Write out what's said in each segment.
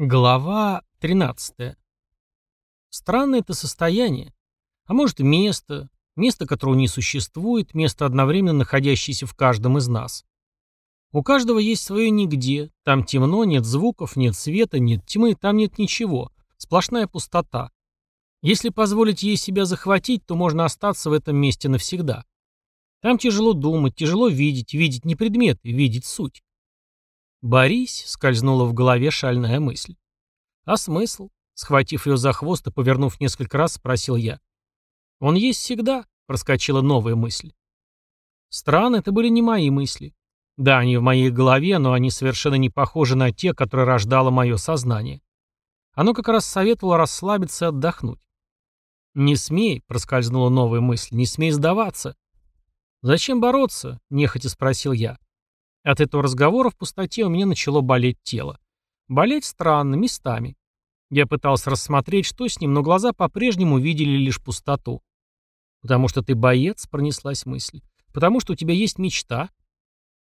Глава 13. Странное это состояние. А может, место, место, которого не существует, место, одновременно находящееся в каждом из нас. У каждого есть свое нигде. Там темно, нет звуков, нет света, нет тьмы, там нет ничего. Сплошная пустота. Если позволить ей себя захватить, то можно остаться в этом месте навсегда. Там тяжело думать, тяжело видеть, видеть не предметы, видеть суть. «Борись!» — скользнула в голове шальная мысль. «А смысл?» — схватив ее за хвост и повернув несколько раз, спросил я. «Он есть всегда», — проскочила новая мысль. Странно, это были не мои мысли. Да, они в моей голове, но они совершенно не похожи на те, которые рождало мое сознание. Оно как раз советовало расслабиться и отдохнуть. «Не смей», — проскользнула новая мысль, — «не смей сдаваться». «Зачем бороться?» — нехотя спросил я. От этого разговора в пустоте у меня начало болеть тело. Болеть странно, местами. Я пытался рассмотреть, что с ним, но глаза по-прежнему видели лишь пустоту. «Потому что ты боец», — пронеслась мысль. «Потому что у тебя есть мечта».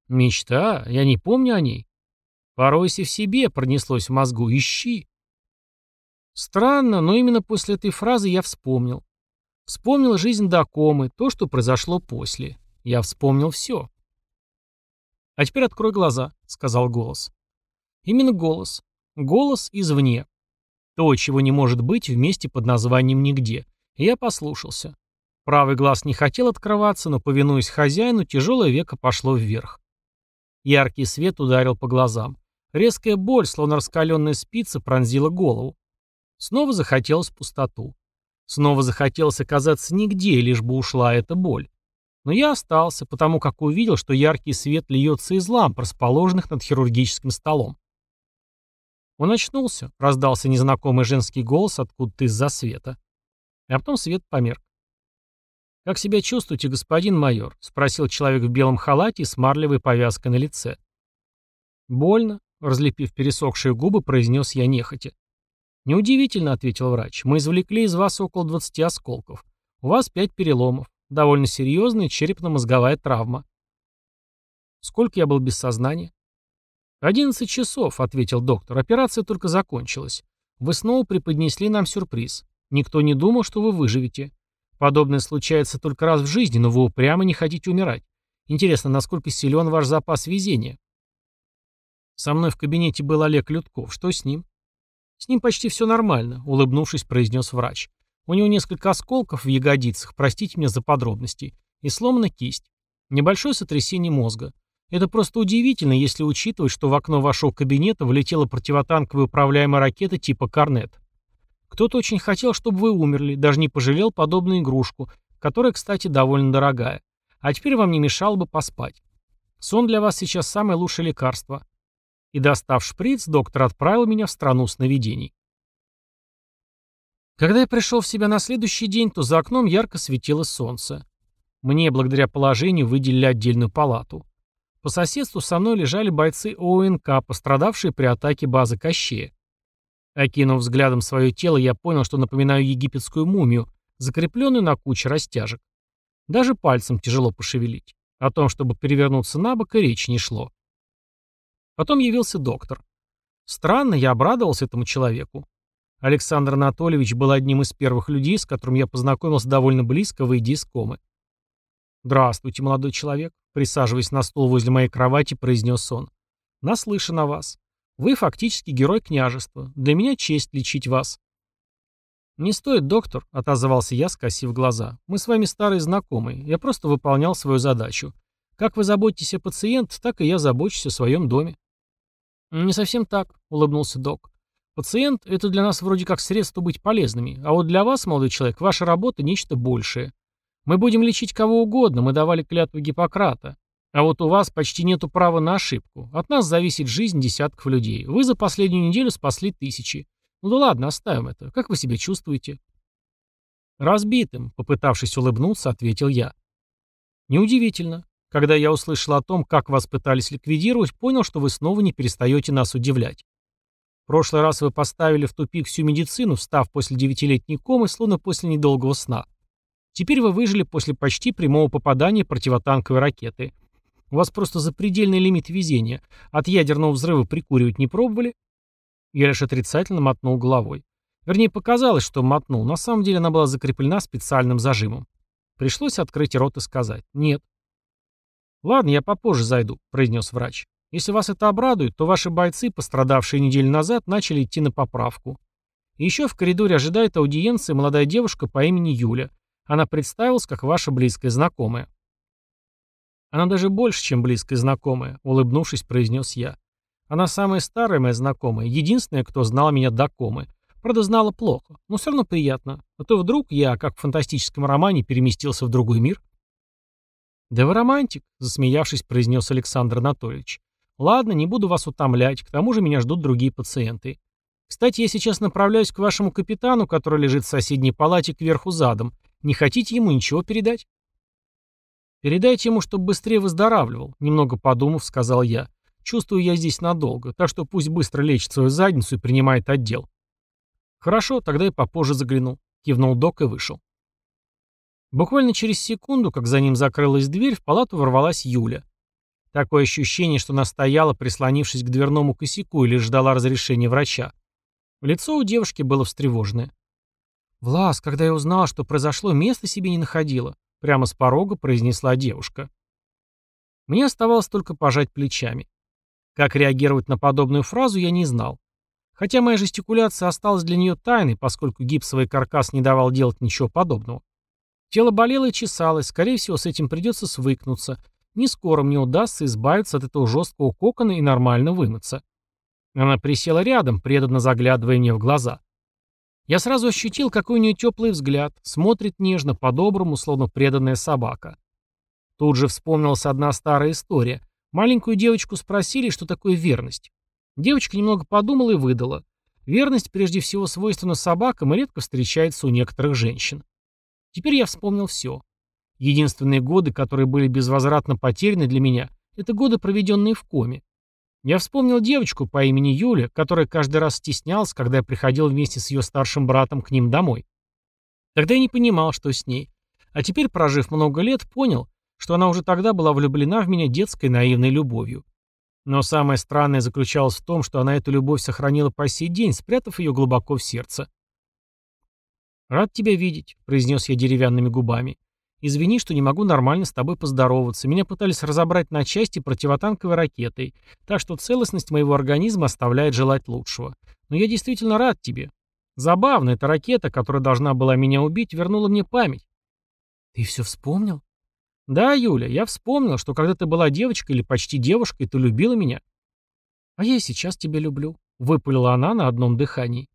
«Мечта? Я не помню о ней». «Поройся в себе», — пронеслось в мозгу. «Ищи». Странно, но именно после этой фразы я вспомнил. Вспомнил жизнь до комы, то, что произошло после. Я вспомнил все. «А теперь открой глаза», — сказал голос. Именно голос. Голос извне. То, чего не может быть вместе под названием «нигде». Я послушался. Правый глаз не хотел открываться, но, повинуясь хозяину, тяжелое веко пошло вверх. Яркий свет ударил по глазам. Резкая боль, словно раскаленная спица, пронзила голову. Снова захотелось пустоту. Снова захотелось оказаться нигде, лишь бы ушла эта боль. Но я остался, потому как увидел, что яркий свет льется из ламп, расположенных над хирургическим столом. Он очнулся, раздался незнакомый женский голос откуда-то из-за света. А потом свет померк. «Как себя чувствуете, господин майор?» — спросил человек в белом халате с марлевой повязкой на лице. «Больно», — разлепив пересохшие губы, произнес я нехотя. «Неудивительно», — ответил врач. «Мы извлекли из вас около 20 осколков. У вас пять переломов. Довольно серьезная черепно-мозговая травма. Сколько я был без сознания? «Одиннадцать часов», — ответил доктор. «Операция только закончилась. Вы снова преподнесли нам сюрприз. Никто не думал, что вы выживете. Подобное случается только раз в жизни, но вы упрямо не хотите умирать. Интересно, насколько силен ваш запас везения?» Со мной в кабинете был Олег Людков. Что с ним? «С ним почти все нормально», — улыбнувшись, произнес врач. У него несколько осколков в ягодицах, простите меня за подробности, и сломана кисть. Небольшое сотрясение мозга. Это просто удивительно, если учитывать, что в окно вашего кабинета влетела противотанковая управляемая ракета типа «Корнет». Кто-то очень хотел, чтобы вы умерли, даже не пожалел подобную игрушку, которая, кстати, довольно дорогая. А теперь вам не мешало бы поспать. Сон для вас сейчас самое лучшее лекарство. И достав шприц, доктор отправил меня в страну сновидений. Когда я пришел в себя на следующий день, то за окном ярко светило солнце. Мне, благодаря положению, выделили отдельную палату. По соседству со мной лежали бойцы ОНК, пострадавшие при атаке базы Кащея. Окинув взглядом свое тело, я понял, что напоминаю египетскую мумию, закрепленную на куче растяжек. Даже пальцем тяжело пошевелить. О том, чтобы перевернуться на бок, и речь не шло. Потом явился доктор. Странно, я обрадовался этому человеку. Александр Анатольевич был одним из первых людей, с которым я познакомился довольно близко, выйдя из комы. «Здравствуйте, молодой человек», — присаживаясь на стул возле моей кровати, произнес он. «Наслышан о вас. Вы фактически герой княжества. Для меня честь лечить вас». «Не стоит, доктор», — отозвался я, скосив глаза. «Мы с вами старые знакомые. Я просто выполнял свою задачу. Как вы заботитесь о пациенте, так и я забочусь о своем доме». «Не совсем так», — улыбнулся док. Пациент – это для нас вроде как средство быть полезными, а вот для вас, молодой человек, ваша работа – нечто большее. Мы будем лечить кого угодно, мы давали клятву Гиппократа. А вот у вас почти нету права на ошибку. От нас зависит жизнь десятков людей. Вы за последнюю неделю спасли тысячи. Ну да ладно, оставим это. Как вы себя чувствуете? Разбитым, попытавшись улыбнуться, ответил я. Неудивительно. Когда я услышал о том, как вас пытались ликвидировать, понял, что вы снова не перестаете нас удивлять прошлый раз вы поставили в тупик всю медицину, встав после девятилетней комы, словно после недолгого сна. Теперь вы выжили после почти прямого попадания противотанковой ракеты. У вас просто запредельный лимит везения. От ядерного взрыва прикуривать не пробовали?» Я лишь отрицательно мотнул головой. Вернее, показалось, что мотнул. На самом деле она была закреплена специальным зажимом. Пришлось открыть рот и сказать «нет». «Ладно, я попозже зайду», — произнес врач. Если вас это обрадует, то ваши бойцы, пострадавшие неделю назад, начали идти на поправку. Еще в коридоре ожидает аудиенции молодая девушка по имени Юля. Она представилась как ваша близкая знакомая. Она даже больше, чем близкая знакомая, улыбнувшись, произнес я. Она самая старая моя знакомая, единственная, кто знал меня до комы. Правда, знала плохо, но все равно приятно. А то вдруг я, как в фантастическом романе, переместился в другой мир. «Да вы романтик», — засмеявшись, произнес Александр Анатольевич. Ладно, не буду вас утомлять, к тому же меня ждут другие пациенты. Кстати, я сейчас направляюсь к вашему капитану, который лежит в соседней палате кверху задом. Не хотите ему ничего передать? Передайте ему, чтобы быстрее выздоравливал, немного подумав, сказал я. Чувствую я здесь надолго, так что пусть быстро лечит свою задницу и принимает отдел. Хорошо, тогда я попозже загляну. Кивнул док и вышел. Буквально через секунду, как за ним закрылась дверь, в палату ворвалась Юля. Такое ощущение, что она стояла, прислонившись к дверному косяку, или ждала разрешения врача. Лицо у девушки было встревоженное. «Влас, когда я узнала, что произошло, места себе не находила», — прямо с порога произнесла девушка. Мне оставалось только пожать плечами. Как реагировать на подобную фразу, я не знал. Хотя моя жестикуляция осталась для нее тайной, поскольку гипсовый каркас не давал делать ничего подобного. Тело болело и чесалось, скорее всего, с этим придется свыкнуться, не скоро мне удастся избавиться от этого жесткого кокона и нормально вымыться. Она присела рядом, преданно заглядывая мне в глаза. Я сразу ощутил, какой у нее теплый взгляд, смотрит нежно, по-доброму, словно преданная собака. Тут же вспомнилась одна старая история. Маленькую девочку спросили, что такое верность. Девочка немного подумала и выдала. Верность прежде всего свойственна собакам и редко встречается у некоторых женщин. Теперь я вспомнил все. Единственные годы, которые были безвозвратно потеряны для меня, это годы, проведенные в коме. Я вспомнил девочку по имени Юля, которая каждый раз стеснялась, когда я приходил вместе с ее старшим братом к ним домой. Тогда я не понимал, что с ней. А теперь, прожив много лет, понял, что она уже тогда была влюблена в меня детской наивной любовью. Но самое странное заключалось в том, что она эту любовь сохранила по сей день, спрятав ее глубоко в сердце. «Рад тебя видеть», — произнес я деревянными губами. Извини, что не могу нормально с тобой поздороваться. Меня пытались разобрать на части противотанковой ракетой, так что целостность моего организма оставляет желать лучшего. Но я действительно рад тебе. Забавно, эта ракета, которая должна была меня убить, вернула мне память. Ты все вспомнил? Да, Юля, я вспомнил, что когда ты была девочкой или почти девушкой, ты любила меня. А я и сейчас тебя люблю, выпалила она на одном дыхании.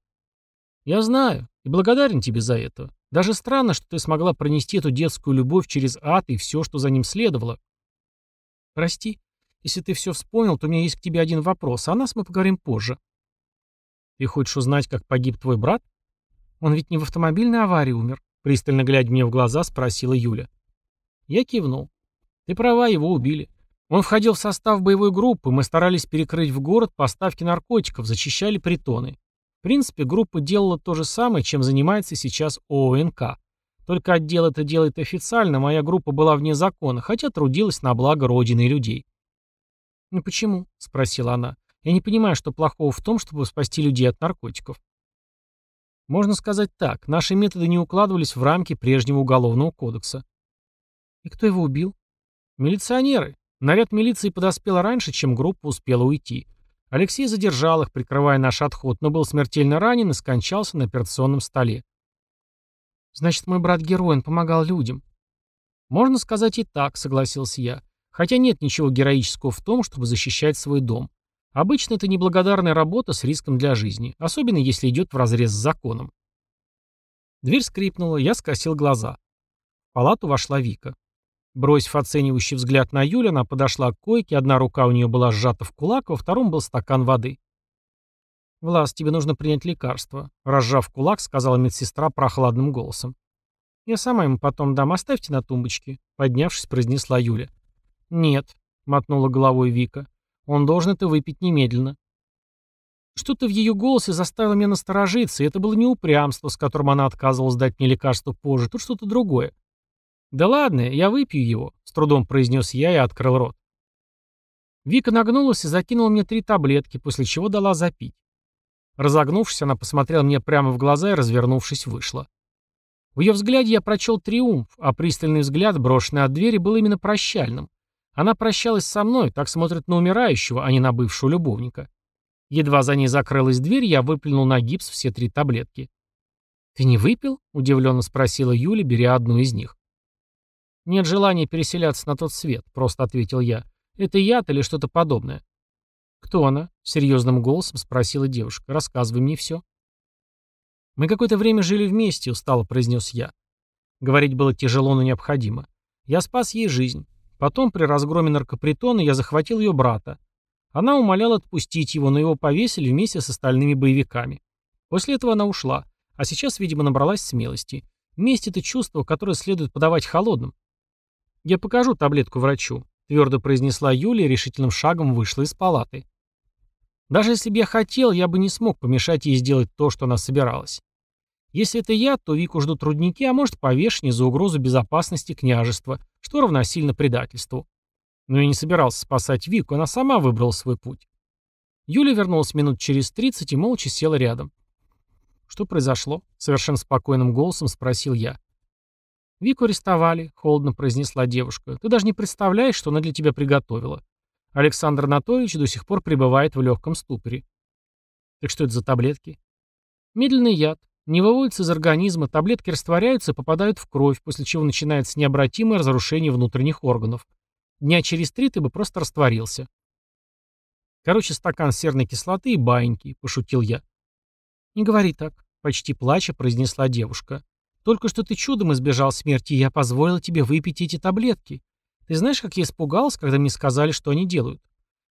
Я знаю и благодарен тебе за это. Даже странно, что ты смогла пронести эту детскую любовь через ад и все, что за ним следовало. Прости, если ты все вспомнил, то у меня есть к тебе один вопрос, а о нас мы поговорим позже. Ты хочешь узнать, как погиб твой брат? Он ведь не в автомобильной аварии умер, пристально глядя мне в глаза, спросила Юля. Я кивнул. Ты права, его убили. Он входил в состав боевой группы, мы старались перекрыть в город поставки наркотиков, зачищали притоны. В принципе, группа делала то же самое, чем занимается сейчас ООНК. Только отдел это делает официально, моя группа была вне закона, хотя трудилась на благо Родины и людей. «Ну почему?» – спросила она. «Я не понимаю, что плохого в том, чтобы спасти людей от наркотиков». Можно сказать так, наши методы не укладывались в рамки прежнего уголовного кодекса. И кто его убил? Милиционеры. Наряд милиции подоспел раньше, чем группа успела уйти. Алексей задержал их, прикрывая наш отход, но был смертельно ранен и скончался на операционном столе. «Значит, мой брат-герой, он помогал людям». «Можно сказать и так», — согласился я. «Хотя нет ничего героического в том, чтобы защищать свой дом. Обычно это неблагодарная работа с риском для жизни, особенно если идет вразрез с законом». Дверь скрипнула, я скосил глаза. В палату вошла Вика. Бросив оценивающий взгляд на Юлю, она подошла к койке, одна рука у нее была сжата в кулак, во втором был стакан воды. «Влас, тебе нужно принять лекарство», — разжав кулак, сказала медсестра прохладным голосом. «Я сама ему потом дам, оставьте на тумбочке», — поднявшись, произнесла Юля. «Нет», — мотнула головой Вика, — «он должен это выпить немедленно». Что-то в ее голосе заставило меня насторожиться, и это было не упрямство, с которым она отказывалась дать мне лекарство позже, тут что-то другое. «Да ладно, я выпью его», — с трудом произнес я и открыл рот. Вика нагнулась и закинула мне три таблетки, после чего дала запить. Разогнувшись, она посмотрела мне прямо в глаза и, развернувшись, вышла. В ее взгляде я прочел триумф, а пристальный взгляд, брошенный от двери, был именно прощальным. Она прощалась со мной, так смотрит на умирающего, а не на бывшего любовника. Едва за ней закрылась дверь, я выплюнул на гипс все три таблетки. «Ты не выпил?» – удивленно спросила Юля, беря одну из них. «Нет желания переселяться на тот свет», — просто ответил я. «Это яд или что-то подобное?» «Кто она?» — серьезным голосом спросила девушка. «Рассказывай мне все». «Мы какое-то время жили вместе», — устало произнес я. Говорить было тяжело, но необходимо. Я спас ей жизнь. Потом, при разгроме наркопритона, я захватил ее брата. Она умоляла отпустить его, но его повесили вместе с остальными боевиками. После этого она ушла, а сейчас, видимо, набралась смелости. Месть — это чувство, которое следует подавать холодным. «Я покажу таблетку врачу», — твердо произнесла Юлия и решительным шагом вышла из палаты. Даже если бы я хотел, я бы не смог помешать ей сделать то, что она собиралась. Если это я, то Вику ждут трудники, а может повешение за угрозу безопасности княжества, что равносильно предательству. Но я не собирался спасать Вику, она сама выбрала свой путь. Юля вернулась минут через 30 и молча села рядом. «Что произошло?» — совершенно спокойным голосом спросил я. «Вику арестовали», — холодно произнесла девушка. «Ты даже не представляешь, что она для тебя приготовила. Александр Анатольевич до сих пор пребывает в легком ступоре». «Так что это за таблетки?» «Медленный яд. Не выводится из организма, таблетки растворяются и попадают в кровь, после чего начинается необратимое разрушение внутренних органов. Дня через три ты бы просто растворился». «Короче, стакан серной кислоты и баиньки», — пошутил я. «Не говори так», — почти плача произнесла девушка. Только что ты чудом избежал смерти, и я позволила тебе выпить эти таблетки. Ты знаешь, как я испугалась, когда мне сказали, что они делают?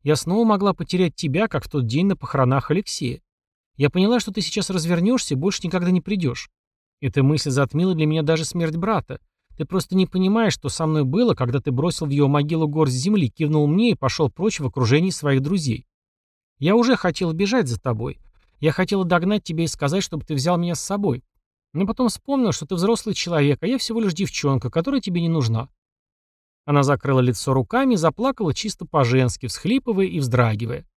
Я снова могла потерять тебя, как в тот день на похоронах Алексея. Я поняла, что ты сейчас развернешься и больше никогда не придешь. Эта мысль затмила для меня даже смерть брата. Ты просто не понимаешь, что со мной было, когда ты бросил в ее могилу горсть земли, кивнул мне и пошел прочь в окружении своих друзей. Я уже хотел бежать за тобой. Я хотела догнать тебя и сказать, чтобы ты взял меня с собой. Но потом вспомнил, что ты взрослый человек, а я всего лишь девчонка, которая тебе не нужна. Она закрыла лицо руками, заплакала чисто по-женски, всхлипывая и вздрагивая.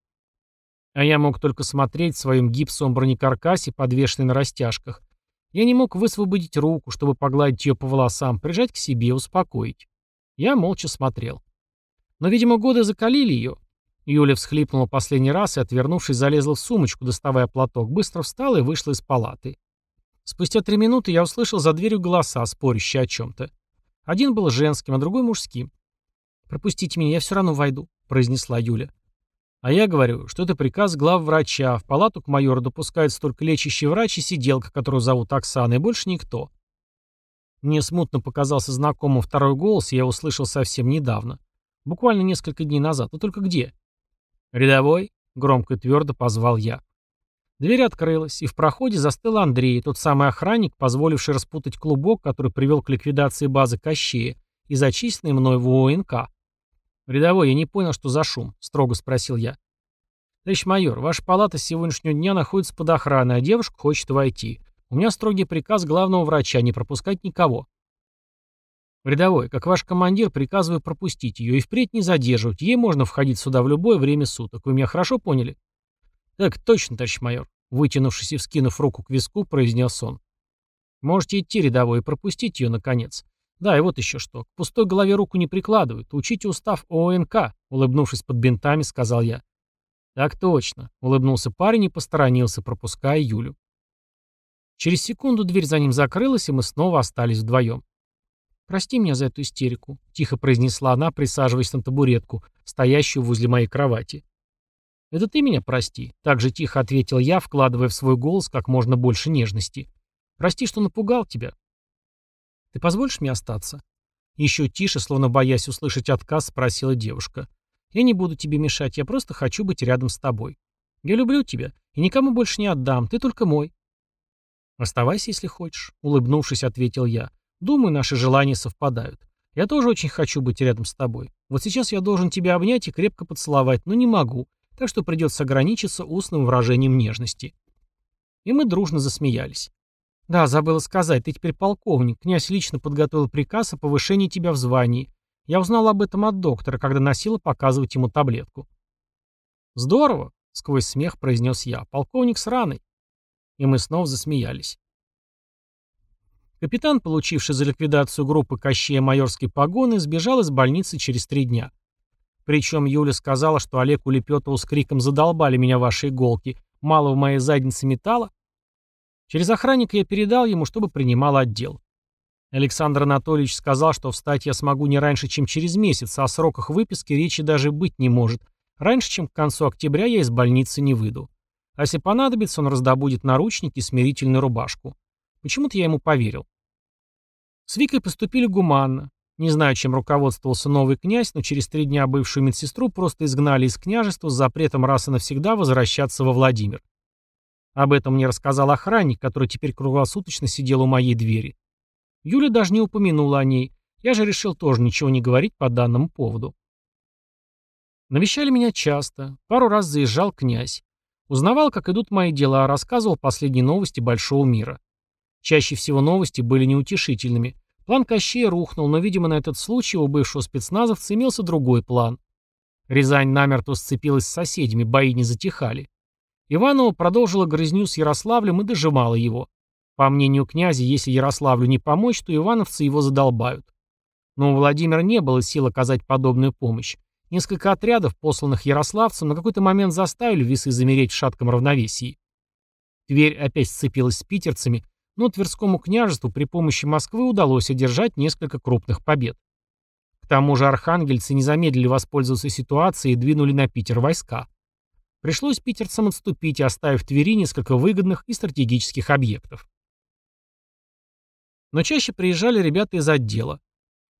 А я мог только смотреть в своем гипсовом бронекаркасе, подвешенной на растяжках. Я не мог высвободить руку, чтобы погладить ее по волосам, прижать к себе, успокоить. Я молча смотрел. Но, видимо, годы закалили ее. Юля всхлипнула последний раз и, отвернувшись, залезла в сумочку, доставая платок, быстро встала и вышла из палаты. Спустя три минуты я услышал за дверью голоса, спорящие о чем-то. Один был женским, а другой мужским. «Пропустите меня, я все равно войду», — произнесла Юля. А я говорю, что это приказ главврача. В палату к майору допускается только лечащий врач и сиделка, которую зовут Оксана, и больше никто. Мне смутно показался знакомый второй голос, я услышал совсем недавно. Буквально несколько дней назад. Но только где? «Рядовой», — громко и твердо позвал я. Дверь открылась, и в проходе застыл Андрей, тот самый охранник, позволивший распутать клубок, который привел к ликвидации базы Кощея и зачисленный мной в ОНК. «Рядовой, я не понял, что за шум», — строго спросил я. «Товарищ майор, ваша палата с сегодняшнего дня находится под охраной, а девушка хочет войти. У меня строгий приказ главного врача не пропускать никого». «Рядовой, как ваш командир, приказываю пропустить ее и впредь не задерживать. Ей можно входить сюда в любое время суток. Вы меня хорошо поняли?» «Так точно, товарищ майор», — вытянувшись и вскинув руку к виску, произнес он. «Можете идти, рядовой, и пропустить ее, наконец. Да, и вот еще что. К пустой голове руку не прикладывают. Учите устав ОНК», — улыбнувшись под бинтами, сказал я. «Так точно», — улыбнулся парень и посторонился, пропуская Юлю. Через секунду дверь за ним закрылась, и мы снова остались вдвоем. «Прости меня за эту истерику», — тихо произнесла она, присаживаясь на табуретку, стоящую возле моей кровати. «Это ты меня прости», — так же тихо ответил я, вкладывая в свой голос как можно больше нежности. «Прости, что напугал тебя». «Ты позволишь мне остаться?» Еще тише, словно боясь услышать отказ, спросила девушка. «Я не буду тебе мешать, я просто хочу быть рядом с тобой. Я люблю тебя и никому больше не отдам, ты только мой». «Оставайся, если хочешь», — улыбнувшись, ответил я. «Думаю, наши желания совпадают. Я тоже очень хочу быть рядом с тобой. Вот сейчас я должен тебя обнять и крепко поцеловать, но не могу так что придется ограничиться устным выражением нежности. И мы дружно засмеялись. «Да, забыла сказать, ты теперь полковник. Князь лично подготовил приказ о повышении тебя в звании. Я узнал об этом от доктора, когда носила показывать ему таблетку». «Здорово!» — сквозь смех произнес я. «Полковник с раной». И мы снова засмеялись. Капитан, получивший за ликвидацию группы Кощея майорской погоны, сбежал из больницы через три дня. Причем Юля сказала, что Олег улепетывал с криком «Задолбали меня ваши иголки! Мало в моей заднице металла?» Через охранника я передал ему, чтобы принимал отдел. Александр Анатольевич сказал, что встать я смогу не раньше, чем через месяц, а о сроках выписки речи даже быть не может. Раньше, чем к концу октября, я из больницы не выйду. А если понадобится, он раздобудет наручники и смирительную рубашку. Почему-то я ему поверил. С Викой поступили гуманно. Не знаю, чем руководствовался новый князь, но через три дня бывшую медсестру просто изгнали из княжества с запретом раз и навсегда возвращаться во Владимир. Об этом мне рассказал охранник, который теперь круглосуточно сидел у моей двери. Юля даже не упомянула о ней. Я же решил тоже ничего не говорить по данному поводу. Навещали меня часто. Пару раз заезжал князь. Узнавал, как идут мои дела, а рассказывал последние новости большого мира. Чаще всего новости были неутешительными – План Кощея рухнул, но, видимо, на этот случай у бывшего спецназовца имелся другой план. Рязань намертво сцепилась с соседями, бои не затихали. Иванова продолжила грызню с Ярославлем и дожимала его. По мнению князя, если Ярославлю не помочь, то ивановцы его задолбают. Но у Владимира не было сил оказать подобную помощь. Несколько отрядов, посланных ярославцам, на какой-то момент заставили весы замереть в шатком равновесии. Тверь опять сцепилась с питерцами, но Тверскому княжеству при помощи Москвы удалось одержать несколько крупных побед. К тому же архангельцы не замедлили воспользоваться ситуацией и двинули на Питер войска. Пришлось питерцам отступить, оставив Твери несколько выгодных и стратегических объектов. Но чаще приезжали ребята из отдела.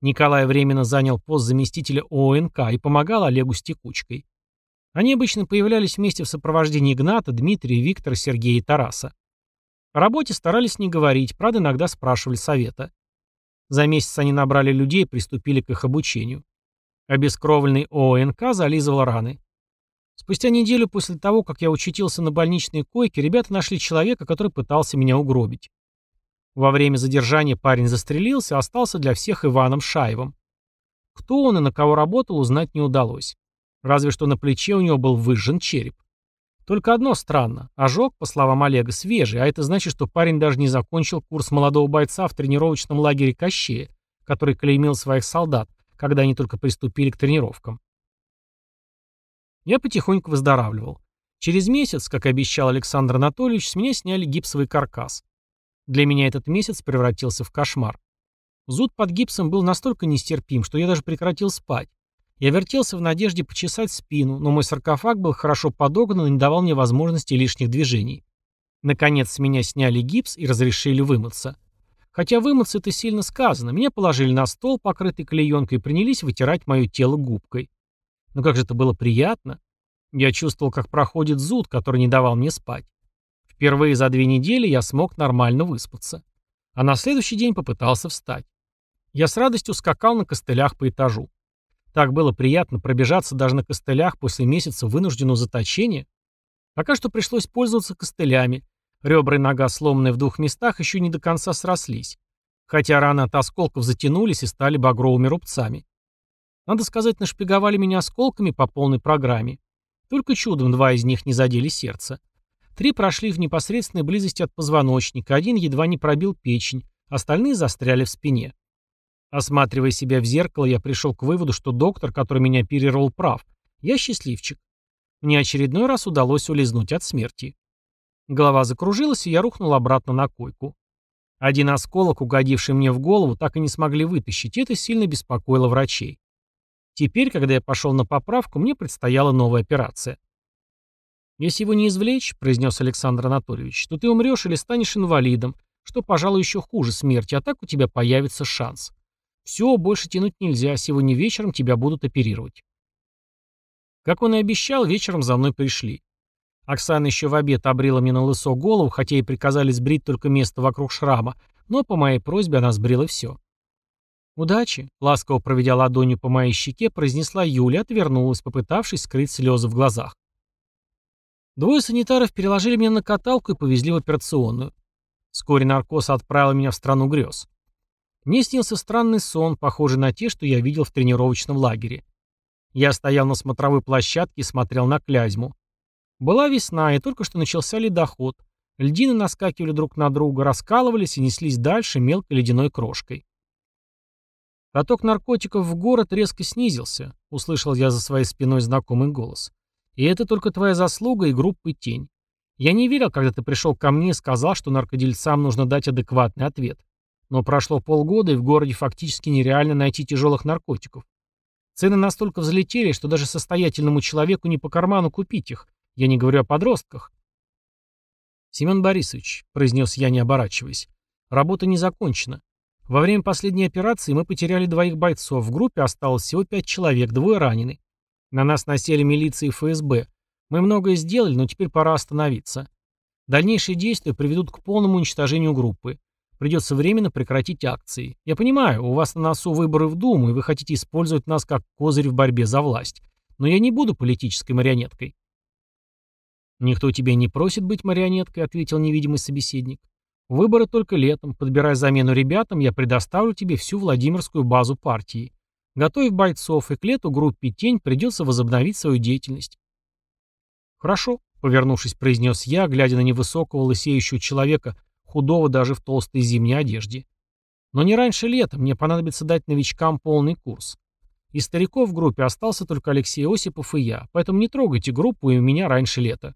Николай временно занял пост заместителя ОНК и помогал Олегу с текучкой. Они обычно появлялись вместе в сопровождении Игната, Дмитрия, Виктора, Сергея и Тараса. О работе старались не говорить, правда иногда спрашивали совета. За месяц они набрали людей и приступили к их обучению. Обескровленный ОНК зализывал раны. Спустя неделю после того, как я учутился на больничной койке, ребята нашли человека, который пытался меня угробить. Во время задержания парень застрелился, остался для всех Иваном Шаевым. Кто он и на кого работал, узнать не удалось. Разве что на плече у него был выжжен череп. Только одно странно. Ожог, по словам Олега, свежий, а это значит, что парень даже не закончил курс молодого бойца в тренировочном лагере Кощея, который клеймил своих солдат, когда они только приступили к тренировкам. Я потихоньку выздоравливал. Через месяц, как обещал Александр Анатольевич, с меня сняли гипсовый каркас. Для меня этот месяц превратился в кошмар. Зуд под гипсом был настолько нестерпим, что я даже прекратил спать. Я вертелся в надежде почесать спину, но мой саркофаг был хорошо подогнан и не давал мне возможности лишних движений. Наконец с меня сняли гипс и разрешили вымыться. Хотя вымыться это сильно сказано. Меня положили на стол, покрытый клеенкой, и принялись вытирать мое тело губкой. Но как же это было приятно. Я чувствовал, как проходит зуд, который не давал мне спать. Впервые за две недели я смог нормально выспаться. А на следующий день попытался встать. Я с радостью скакал на костылях по этажу. Так было приятно пробежаться даже на костылях после месяца вынужденного заточения. Пока что пришлось пользоваться костылями. Ребра и нога, сломанные в двух местах, еще не до конца срослись. Хотя раны от осколков затянулись и стали багровыми рубцами. Надо сказать, нашпиговали меня осколками по полной программе. Только чудом два из них не задели сердце. Три прошли в непосредственной близости от позвоночника, один едва не пробил печень, остальные застряли в спине. Осматривая себя в зеркало, я пришел к выводу, что доктор, который меня перерол, прав. Я счастливчик. Мне очередной раз удалось улизнуть от смерти. Голова закружилась, и я рухнул обратно на койку. Один осколок, угодивший мне в голову, так и не смогли вытащить, это сильно беспокоило врачей. Теперь, когда я пошел на поправку, мне предстояла новая операция. «Если его не извлечь», — произнес Александр Анатольевич, — «то ты умрешь или станешь инвалидом, что, пожалуй, еще хуже смерти, а так у тебя появится шанс. Все, больше тянуть нельзя, сегодня вечером тебя будут оперировать. Как он и обещал, вечером за мной пришли. Оксана еще в обед обрела мне на лысо голову, хотя ей приказали сбрить только место вокруг шрама, но по моей просьбе она сбрила все. «Удачи!» — ласково проведя ладонью по моей щеке, произнесла Юля, отвернулась, попытавшись скрыть слезы в глазах. Двое санитаров переложили меня на каталку и повезли в операционную. Вскоре наркоз отправил меня в страну грез. Мне снился странный сон, похожий на те, что я видел в тренировочном лагере. Я стоял на смотровой площадке и смотрел на Клязьму. Была весна, и только что начался ледоход. Льдины наскакивали друг на друга, раскалывались и неслись дальше мелкой ледяной крошкой. Поток наркотиков в город резко снизился, услышал я за своей спиной знакомый голос. И это только твоя заслуга и группы «Тень». Я не верил, когда ты пришел ко мне и сказал, что наркодельцам нужно дать адекватный ответ. Но прошло полгода, и в городе фактически нереально найти тяжелых наркотиков. Цены настолько взлетели, что даже состоятельному человеку не по карману купить их. Я не говорю о подростках. «Семен Борисович», — произнес я, не оборачиваясь, — «работа не закончена. Во время последней операции мы потеряли двоих бойцов. В группе осталось всего пять человек, двое ранены. На нас насели милиция и ФСБ. Мы многое сделали, но теперь пора остановиться. Дальнейшие действия приведут к полному уничтожению группы. Придется временно прекратить акции. Я понимаю, у вас на носу выборы в Думу, и вы хотите использовать нас как козырь в борьбе за власть. Но я не буду политической марионеткой». «Никто тебя не просит быть марионеткой», — ответил невидимый собеседник. «Выборы только летом. Подбирая замену ребятам, я предоставлю тебе всю Владимирскую базу партии. Готовь бойцов, и к лету группе «Тень» придется возобновить свою деятельность». «Хорошо», — повернувшись, произнес я, глядя на невысокого лысеющего человека худого даже в толстой зимней одежде. Но не раньше лета мне понадобится дать новичкам полный курс. Из стариков в группе остался только Алексей Осипов и я, поэтому не трогайте группу и меня раньше лета.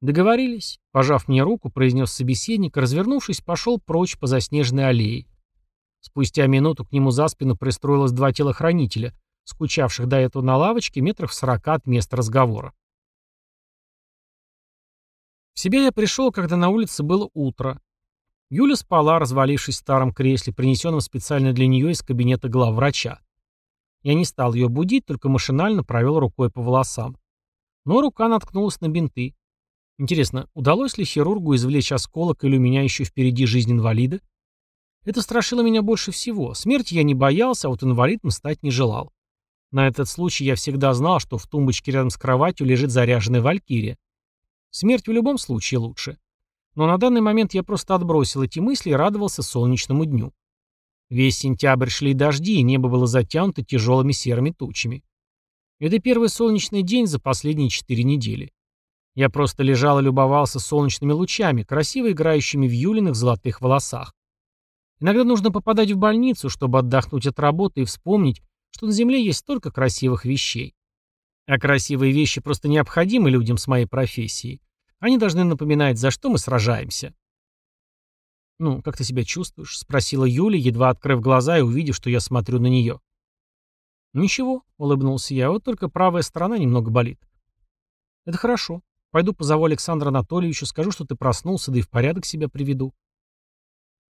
Договорились. Пожав мне руку, произнес собеседник, развернувшись, пошел прочь по заснеженной аллее. Спустя минуту к нему за спину пристроилось два телохранителя, скучавших до этого на лавочке метров сорока от места разговора. Себе я пришел, когда на улице было утро. Юля спала, развалившись в старом кресле, принесенном специально для нее из кабинета главврача. Я не стал ее будить, только машинально провел рукой по волосам. Но рука наткнулась на бинты. Интересно, удалось ли хирургу извлечь осколок или у меня еще впереди жизнь инвалида? Это страшило меня больше всего. Смерти я не боялся, а вот инвалидом стать не желал. На этот случай я всегда знал, что в тумбочке рядом с кроватью лежит заряженная валькирия. Смерть в любом случае лучше. Но на данный момент я просто отбросил эти мысли и радовался солнечному дню. Весь сентябрь шли дожди, и небо было затянуто тяжелыми серыми тучами. Это первый солнечный день за последние четыре недели. Я просто лежал и любовался солнечными лучами, красиво играющими в Юлиных золотых волосах. Иногда нужно попадать в больницу, чтобы отдохнуть от работы и вспомнить, что на Земле есть столько красивых вещей. А красивые вещи просто необходимы людям с моей профессией. Они должны напоминать, за что мы сражаемся. «Ну, как ты себя чувствуешь?» — спросила Юля, едва открыв глаза и увидев, что я смотрю на нее. «Ничего», — улыбнулся я, — «вот только правая сторона немного болит». «Это хорошо. Пойду позову Александра Анатольевича, скажу, что ты проснулся, да и в порядок себя приведу».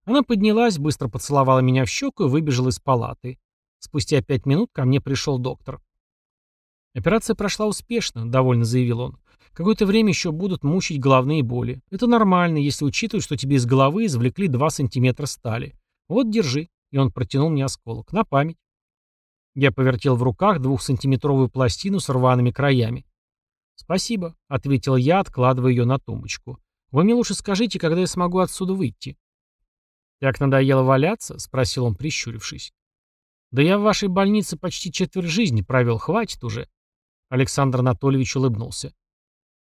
Она поднялась, быстро поцеловала меня в щеку и выбежала из палаты. Спустя пять минут ко мне пришел доктор. «Операция прошла успешно», — довольно заявил он. «Какое-то время еще будут мучить головные боли. Это нормально, если учитывать, что тебе из головы извлекли 2 сантиметра стали. Вот, держи». И он протянул мне осколок. «На память». Я повертел в руках двухсантиметровую пластину с рваными краями. «Спасибо», — ответил я, откладывая ее на тумбочку. «Вы мне лучше скажите, когда я смогу отсюда выйти». «Так надоело валяться?» — спросил он, прищурившись. «Да я в вашей больнице почти четверть жизни провел, хватит уже». Александр Анатольевич улыбнулся.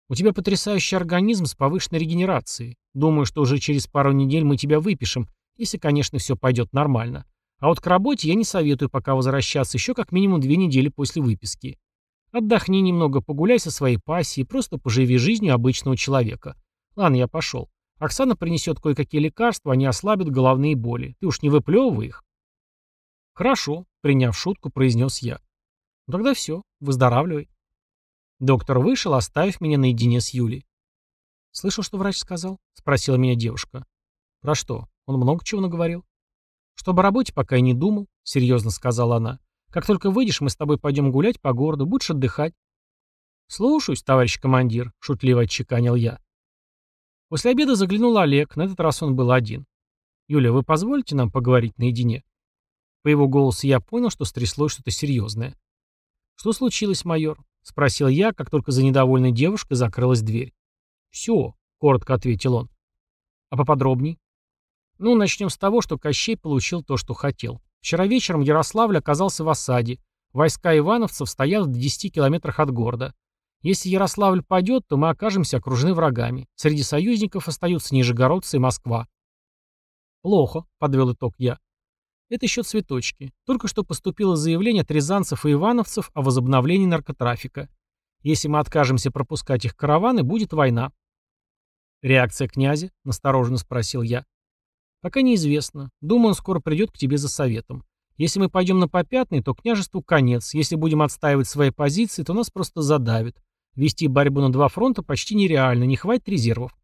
«У тебя потрясающий организм с повышенной регенерацией. Думаю, что уже через пару недель мы тебя выпишем, если, конечно, все пойдет нормально. А вот к работе я не советую пока возвращаться, еще как минимум две недели после выписки. Отдохни немного, погуляй со своей пассией, просто поживи жизнью обычного человека. Ладно, я пошел. Оксана принесет кое-какие лекарства, они ослабят головные боли. Ты уж не выплевывай их. Хорошо, приняв шутку, произнес я. Ну тогда все, выздоравливай. Доктор вышел, оставив меня наедине с Юлей. «Слышал, что врач сказал?» — спросила меня девушка. «Про что? Он много чего наговорил?» «Чтобы о работе пока и не думал», — серьезно сказала она. «Как только выйдешь, мы с тобой пойдем гулять по городу, будешь отдыхать». «Слушаюсь, товарищ командир», — шутливо отчеканил я. После обеда заглянул Олег, на этот раз он был один. «Юля, вы позволите нам поговорить наедине?» По его голосу я понял, что стряслось что-то серьезное. «Что случилось, майор?» — спросил я, как только за недовольной девушкой закрылась дверь. «Все», — коротко ответил он. «А поподробней?» «Ну, начнем с того, что Кощей получил то, что хотел. Вчера вечером Ярославль оказался в осаде. Войска ивановцев стоят в 10 километрах от города. Если Ярославль падет, то мы окажемся окружены врагами. Среди союзников остаются Нижегородцы и Москва». «Плохо», — подвел итог я. Это еще цветочки. Только что поступило заявление от рязанцев и ивановцев о возобновлении наркотрафика. Если мы откажемся пропускать их караваны, будет война. Реакция князя? Настороженно спросил я. Пока неизвестно. Думаю, он скоро придет к тебе за советом. Если мы пойдем на попятный, то княжеству конец. Если будем отстаивать свои позиции, то нас просто задавят. Вести борьбу на два фронта почти нереально, не хватит резервов.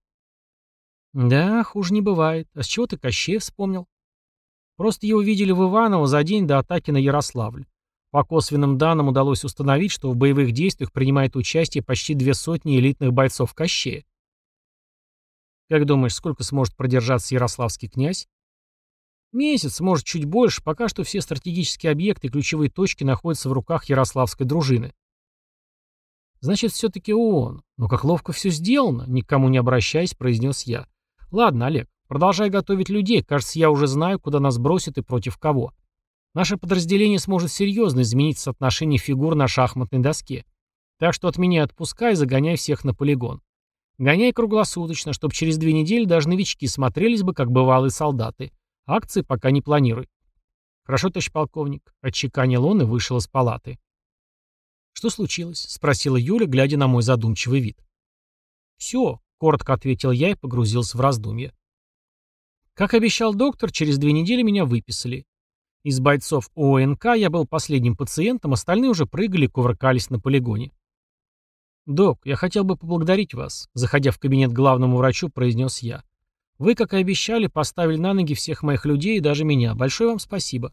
Да, хуже не бывает. А с чего ты Кощея вспомнил? Просто его видели в Иваново за день до атаки на Ярославль. По косвенным данным удалось установить, что в боевых действиях принимает участие почти две сотни элитных бойцов Кощея. Как думаешь, сколько сможет продержаться ярославский князь? Месяц, может, чуть больше, пока что все стратегические объекты и ключевые точки находятся в руках ярославской дружины. Значит, все-таки он. Но как ловко все сделано, никому не обращаясь, произнес я. Ладно, Олег, Продолжай готовить людей, кажется, я уже знаю, куда нас бросят и против кого. Наше подразделение сможет серьезно изменить соотношение фигур на шахматной доске. Так что от меня отпускай, загоняй всех на полигон. Гоняй круглосуточно, чтобы через две недели даже новички смотрелись бы, как бывалые солдаты. Акции пока не планируй. Хорошо, товарищ полковник. Отчеканил он и вышел из палаты. Что случилось? Спросила Юля, глядя на мой задумчивый вид. Все, коротко ответил я и погрузился в раздумья. Как обещал доктор, через две недели меня выписали. Из бойцов ОНК я был последним пациентом, остальные уже прыгали и кувыркались на полигоне. «Док, я хотел бы поблагодарить вас», — заходя в кабинет главному врачу, произнес я. «Вы, как и обещали, поставили на ноги всех моих людей и даже меня. Большое вам спасибо».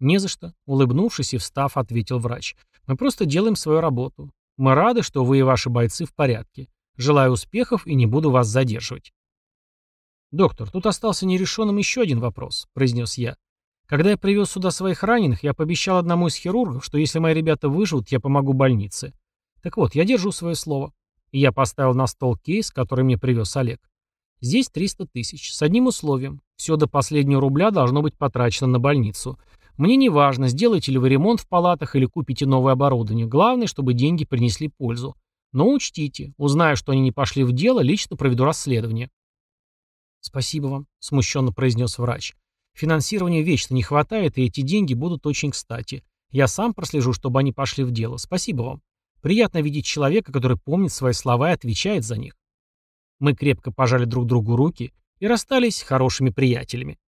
«Не за что», — улыбнувшись и встав, ответил врач. «Мы просто делаем свою работу. Мы рады, что вы и ваши бойцы в порядке. Желаю успехов и не буду вас задерживать». «Доктор, тут остался нерешенным еще один вопрос», — произнес я. «Когда я привез сюда своих раненых, я пообещал одному из хирургов, что если мои ребята выживут, я помогу больнице. Так вот, я держу свое слово». И я поставил на стол кейс, который мне привез Олег. «Здесь 300 тысяч, с одним условием. Все до последнего рубля должно быть потрачено на больницу. Мне не важно, сделаете ли вы ремонт в палатах или купите новое оборудование. Главное, чтобы деньги принесли пользу. Но учтите, узнаю, что они не пошли в дело, лично проведу расследование. «Спасибо вам», — смущенно произнес врач. «Финансирования вечно не хватает, и эти деньги будут очень кстати. Я сам прослежу, чтобы они пошли в дело. Спасибо вам. Приятно видеть человека, который помнит свои слова и отвечает за них». Мы крепко пожали друг другу руки и расстались хорошими приятелями.